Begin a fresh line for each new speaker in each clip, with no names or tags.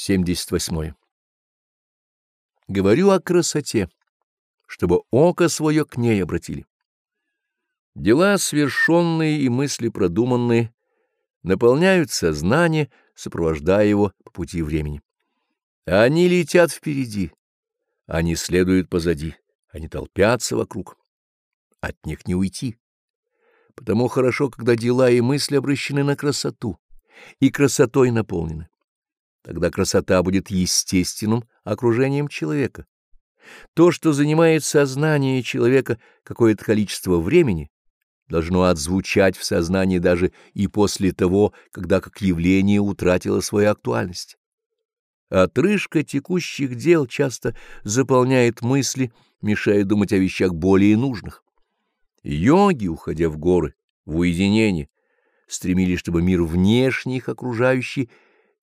78. Говорю о красоте, чтобы око свое к ней обратили. Дела свершенные и мысли продуманные наполняют сознание, сопровождая его по пути времени. Они летят впереди, они следуют позади, они толпятся вокруг. От них не уйти. Потому хорошо, когда дела и мысли обращены на красоту и красотой наполнены. Тогда красота будет естественным окружением человека. То, что занимает сознание человека какое-то количество времени, должно отзвучать в сознании даже и после того, когда как явление утратило свою актуальность. Отрыжка текущих дел часто заполняет мысли, мешая думать о вещах более нужных. Йоги, уходя в горы, в уединение, стремились, чтобы мир внешний их окружающий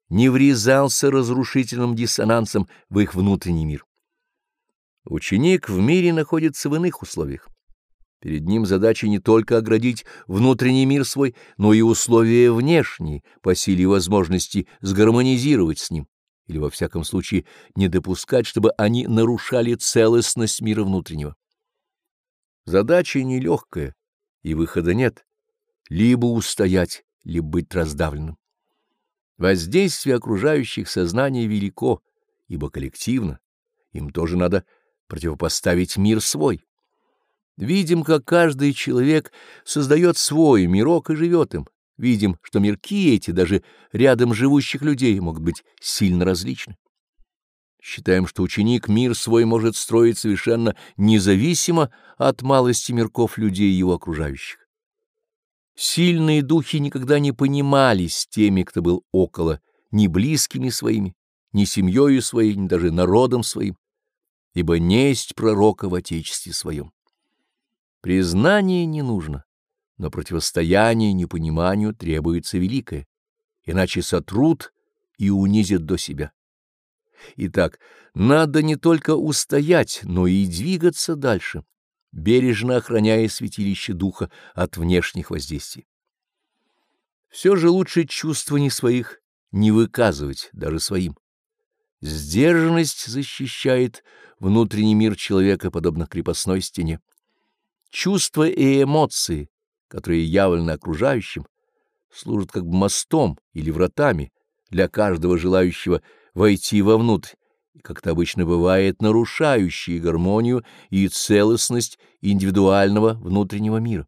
не врезался разрушительным диссонансом в их внутренний мир. Ученик в мире находится в иных условиях. Перед ним задача не только оградить внутренний мир свой, но и условия внешние, по силе возможности сгармонизировать с ним, или, во всяком случае, не допускать, чтобы они нарушали целостность мира внутреннего. Задача нелегкая, и выхода нет. Либо устоять, либо быть раздавленным. Воздействие окружающих сознаний велико, ибо коллективно. Им тоже надо противопоставить мир свой. Видим, как каждый человек создает свой мирок и живет им. Видим, что мирки эти, даже рядом живущих людей, могут быть сильно различны. Считаем, что ученик мир свой может строить совершенно независимо от малости мирков людей его окружающих. Сильные духи никогда не понимались теми, кто был около, ни близкими своими, ни семьей своей, ни даже народом своим, ибо несть пророка в Отечестве своем. Признание не нужно, но противостояние непониманию требуется великое, иначе сотрут и унизят до себя. Итак, надо не только устоять, но и двигаться дальше бережно охраняя святилище духа от внешних воздействий. Все же лучше чувствований своих не выказывать даже своим. Сдержанность защищает внутренний мир человека, подобно крепостной стене. Чувства и эмоции, которые явлены окружающим, служат как бы мостом или вратами для каждого желающего войти вовнутрь как это обычно бывает, нарушающие гармонию и целостность индивидуального внутреннего мира.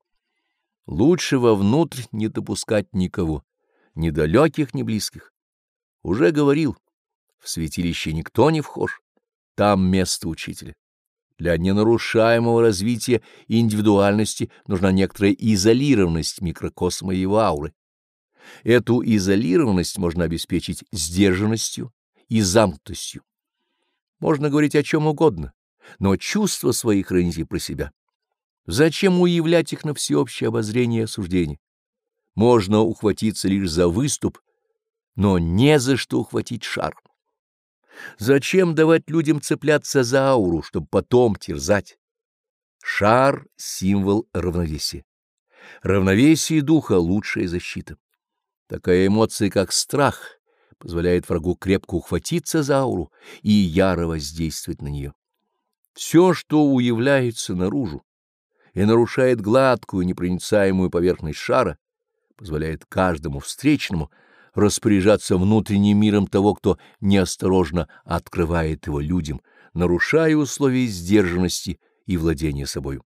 Лучше вовнутрь не допускать никого, ни далеких, ни близких. Уже говорил, в святилище никто не вхож, там место учителя. Для ненарушаемого развития индивидуальности нужна некоторая изолированность микрокосма и его ауры. Эту изолированность можно обеспечить сдержанностью и замкнутостью. Можно говорить о чем угодно, но чувства свои храните про себя. Зачем уявлять их на всеобщее обозрение и осуждение? Можно ухватиться лишь за выступ, но не за что ухватить шар. Зачем давать людям цепляться за ауру, чтобы потом терзать? Шар — символ равновесия. Равновесие духа — лучшая защита. Такая эмоция, как страх — позволяет врагу крепко ухватиться за ауру и яро воздействовать на нее. Все, что уявляется наружу и нарушает гладкую непроницаемую поверхность шара, позволяет каждому встречному распоряжаться внутренним миром того, кто неосторожно открывает его людям, нарушая условия сдержанности и владения собою.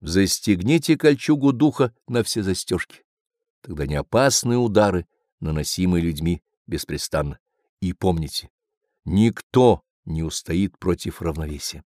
Застегните кольчугу духа на все застежки, тогда не опасные удары, наносимые людьми, беспрестанно. И помните, никто не устоит против равновесия.